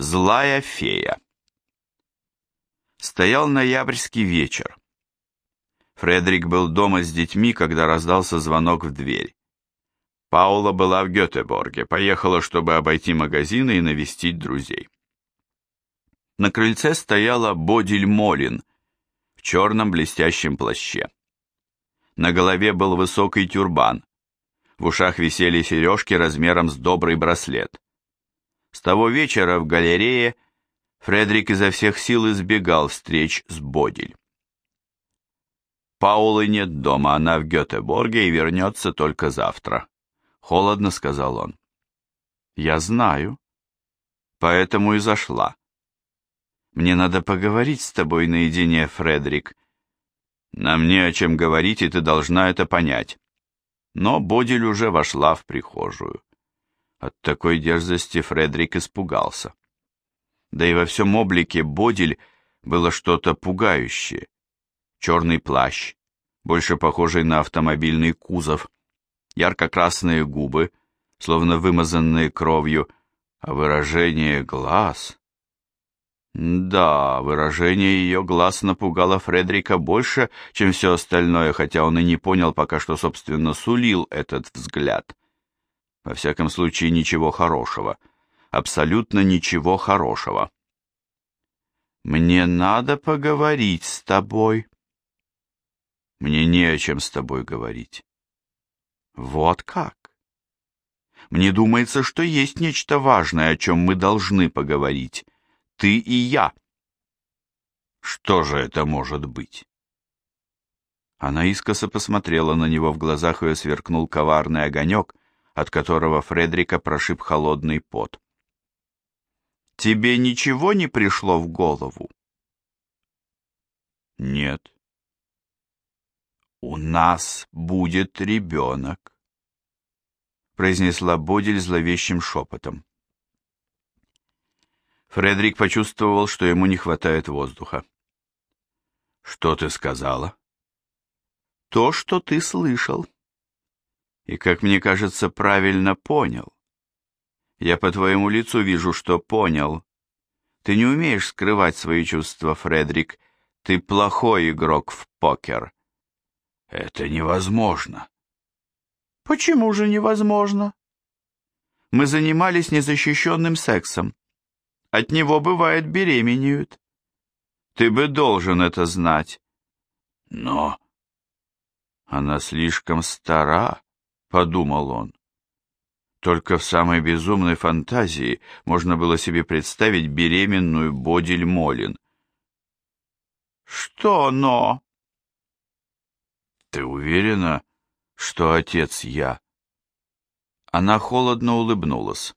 Злая фея. Стоял ноябрьский вечер. Фредерик был дома с детьми, когда раздался звонок в дверь. Паула была в Гетеборге, поехала, чтобы обойти магазины и навестить друзей. На крыльце стояла Бодиль Молин в черном блестящем плаще. На голове был высокий тюрбан. В ушах висели сережки размером с добрый браслет. С того вечера в галерее Фредерик изо всех сил избегал встреч с Бодиль. Паулы нет дома, она в Гетеборге и вернется только завтра. Холодно сказал он. Я знаю. Поэтому и зашла. Мне надо поговорить с тобой наедине, Фредерик. Нам не о чем говорить, и ты должна это понять. Но Бодиль уже вошла в прихожую. От такой дерзости Фредерик испугался. Да и во всем облике Бодиль было что-то пугающее. Черный плащ, больше похожий на автомобильный кузов, ярко-красные губы, словно вымазанные кровью, а выражение глаз... Да, выражение ее глаз напугало Фредерика больше, чем все остальное, хотя он и не понял пока что, собственно, сулил этот взгляд. Во всяком случае, ничего хорошего. Абсолютно ничего хорошего. «Мне надо поговорить с тобой». «Мне не о чем с тобой говорить». «Вот как?» «Мне думается, что есть нечто важное, о чем мы должны поговорить. Ты и я». «Что же это может быть?» Она искоса посмотрела на него, в глазах ее сверкнул коварный огонек, от которого Фредрика прошиб холодный пот. «Тебе ничего не пришло в голову?» «Нет». «У нас будет ребенок», — произнесла Бодиль зловещим шепотом. Фредерик почувствовал, что ему не хватает воздуха. «Что ты сказала?» «То, что ты слышал» и, как мне кажется, правильно понял. Я по твоему лицу вижу, что понял. Ты не умеешь скрывать свои чувства, Фредерик. Ты плохой игрок в покер. Это невозможно. Почему же невозможно? Мы занимались незащищенным сексом. От него, бывает, беременеют. Ты бы должен это знать. Но... Она слишком стара, — подумал он. Только в самой безумной фантазии можно было себе представить беременную Бодиль Молин. «Что «но»?» «Ты уверена, что отец я?» Она холодно улыбнулась.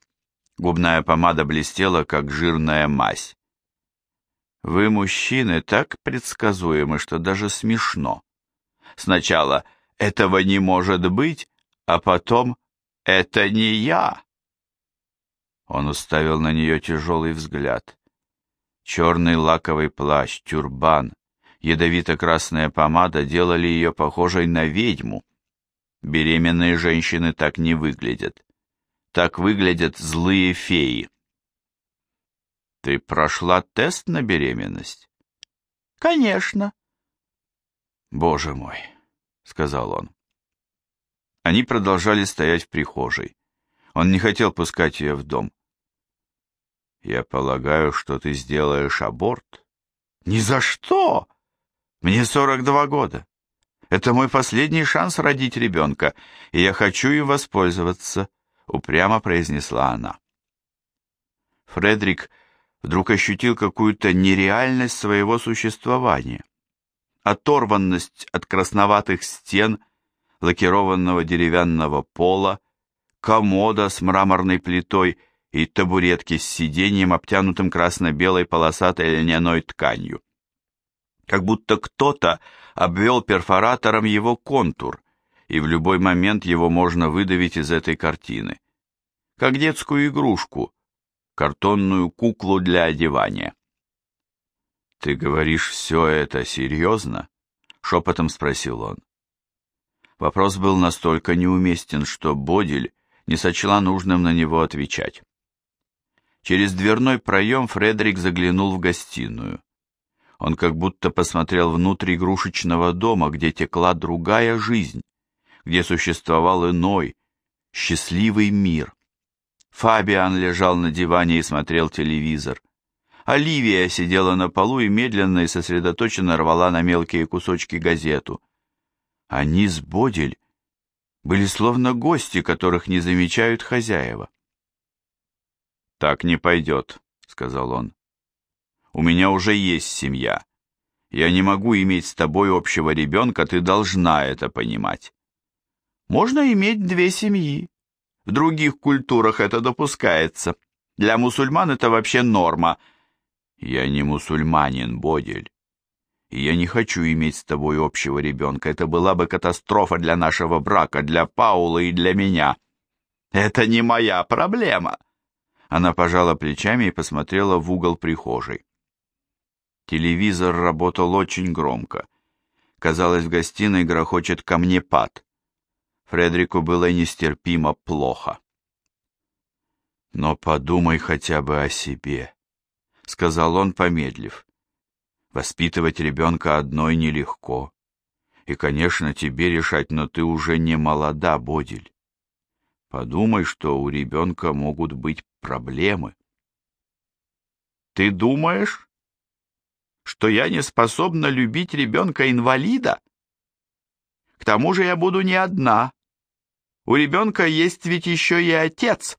Губная помада блестела, как жирная мазь. «Вы, мужчины, так предсказуемы, что даже смешно. Сначала «этого не может быть», а потом «это не я». Он уставил на нее тяжелый взгляд. Черный лаковый плащ, тюрбан, ядовито-красная помада делали ее похожей на ведьму. Беременные женщины так не выглядят. Так выглядят злые феи. Ты прошла тест на беременность? Конечно. Боже мой, сказал он. Они продолжали стоять в прихожей. Он не хотел пускать ее в дом. «Я полагаю, что ты сделаешь аборт?» «Ни за что! Мне 42 года. Это мой последний шанс родить ребенка, и я хочу им воспользоваться», — упрямо произнесла она. Фредерик вдруг ощутил какую-то нереальность своего существования. Оторванность от красноватых стен — лакированного деревянного пола, комода с мраморной плитой и табуретки с сиденьем, обтянутым красно-белой полосатой льняной тканью. Как будто кто-то обвел перфоратором его контур, и в любой момент его можно выдавить из этой картины. Как детскую игрушку, картонную куклу для одевания. «Ты говоришь все это серьезно?» — шепотом спросил он. Вопрос был настолько неуместен, что Бодиль не сочла нужным на него отвечать. Через дверной проем Фредерик заглянул в гостиную. Он как будто посмотрел внутрь игрушечного дома, где текла другая жизнь, где существовал иной, счастливый мир. Фабиан лежал на диване и смотрел телевизор. Оливия сидела на полу и медленно и сосредоточенно рвала на мелкие кусочки газету. Они с Бодель были словно гости, которых не замечают хозяева. «Так не пойдет», — сказал он. «У меня уже есть семья. Я не могу иметь с тобой общего ребенка, ты должна это понимать». «Можно иметь две семьи. В других культурах это допускается. Для мусульман это вообще норма». «Я не мусульманин, Бодель. И я не хочу иметь с тобой общего ребенка. Это была бы катастрофа для нашего брака, для Паула и для меня». «Это не моя проблема», она пожала плечами и посмотрела в угол прихожей. Телевизор работал очень громко. Казалось, в гостиной грохочет камнепад. Фредрику было нестерпимо плохо. «Но подумай хотя бы о себе», — сказал он, помедлив. «Воспитывать ребенка одной нелегко. И, конечно, тебе решать, но ты уже не молода, Бодиль. Подумай, что у ребенка могут быть проблемы. Ты думаешь, что я не способна любить ребенка-инвалида? К тому же я буду не одна. У ребенка есть ведь еще и отец.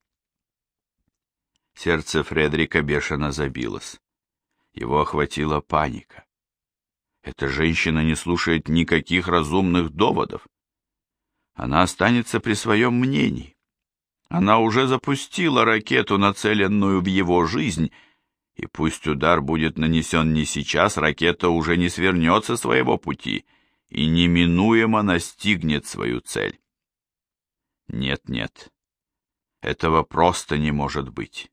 Сердце Фредерика бешено забилось. Его охватила паника. Эта женщина не слушает никаких разумных доводов. Она останется при своем мнении. Она уже запустила ракету, нацеленную в его жизнь, и пусть удар будет нанесен не сейчас, ракета уже не свернется своего пути и неминуемо настигнет свою цель. Нет, нет, этого просто не может быть.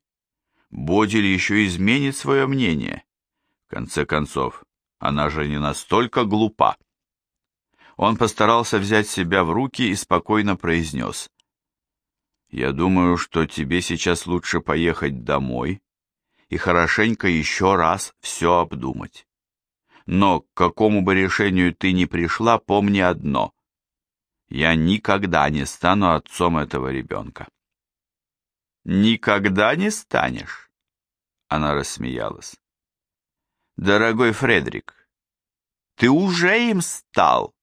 Бодиль еще изменит свое мнение. Конце концов, она же не настолько глупа. Он постарался взять себя в руки и спокойно произнес. Я думаю, что тебе сейчас лучше поехать домой и хорошенько еще раз все обдумать. Но к какому бы решению ты ни пришла, помни одно. Я никогда не стану отцом этого ребенка. Никогда не станешь? Она рассмеялась. Дорогой Фредерик, ты уже им стал.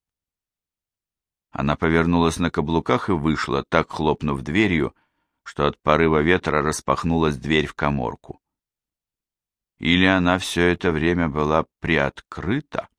Она повернулась на каблуках и вышла, так хлопнув дверью, что от порыва ветра распахнулась дверь в коморку. Или она все это время была приоткрыта?